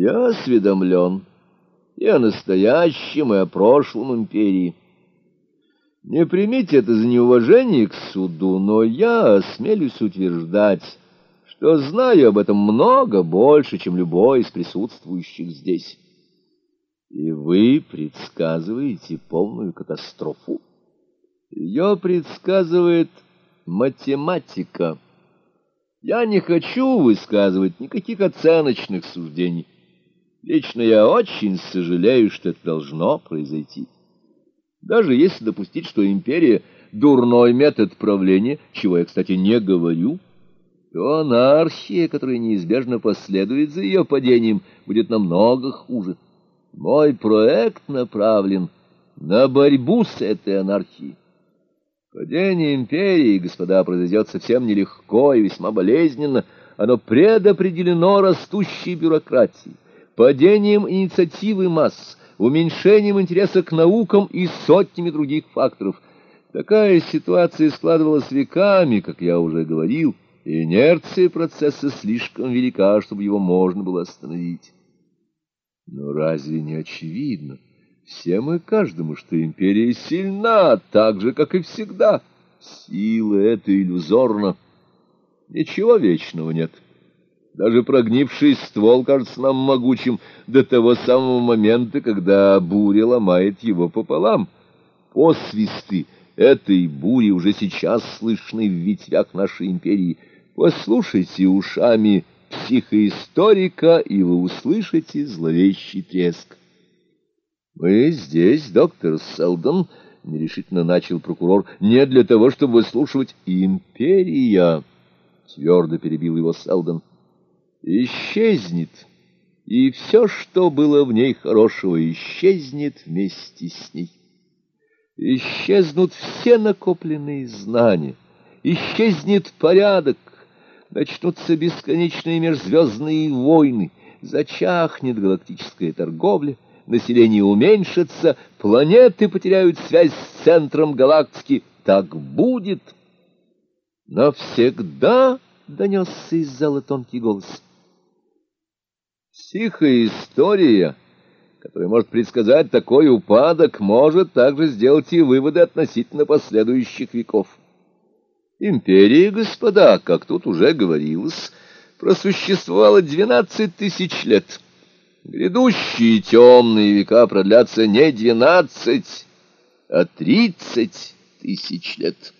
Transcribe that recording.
Я осведомлен и о настоящем, и о прошлом империи. Не примите это за неуважение к суду, но я осмелюсь утверждать, что знаю об этом много больше, чем любой из присутствующих здесь. И вы предсказываете полную катастрофу? Ее предсказывает математика. Я не хочу высказывать никаких оценочных суждений. Лично я очень сожалею, что это должно произойти. Даже если допустить, что империя — дурной метод правления, чего я, кстати, не говорю, то анархия, которая неизбежно последует за ее падением, будет намного хуже. Мой проект направлен на борьбу с этой анархией. Падение империи, господа, произойдет совсем нелегко и весьма болезненно. Оно предопределено растущей бюрократией, падением инициативы масс, уменьшением интереса к наукам и сотнями других факторов. Такая ситуация складывалась веками, как я уже говорил, и инерция процесса слишком велика, чтобы его можно было остановить. Но разве не очевидно? Всем и каждому, что империя сильна, так же, как и всегда. Сила эта иллюзорна. Ничего вечного нет. Даже прогнивший ствол кажется нам могучим до того самого момента, когда буря ломает его пополам. Посвисты этой бури уже сейчас слышны в ветвях нашей империи. Послушайте ушами психоисторика, и вы услышите зловещий треск. «Мы здесь, доктор Селдон», — нерешительно начал прокурор, — «не для того, чтобы выслушивать империя», — твердо перебил его Селдон. «Исчезнет, и все, что было в ней хорошего, исчезнет вместе с ней. Исчезнут все накопленные знания, исчезнет порядок, начнутся бесконечные межзвездные войны, зачахнет галактическая торговля, население уменьшится, планеты потеряют связь с центром галактики. Так будет. Навсегда донесся из зала тонкий голос. Психоистория, которая может предсказать такой упадок, может также сделать и выводы относительно последующих веков. Империя, господа, как тут уже говорилось, просуществовала двенадцать тысяч лет. Грядущие темные века продлятся не двенадцать, а тридцать тысяч лет.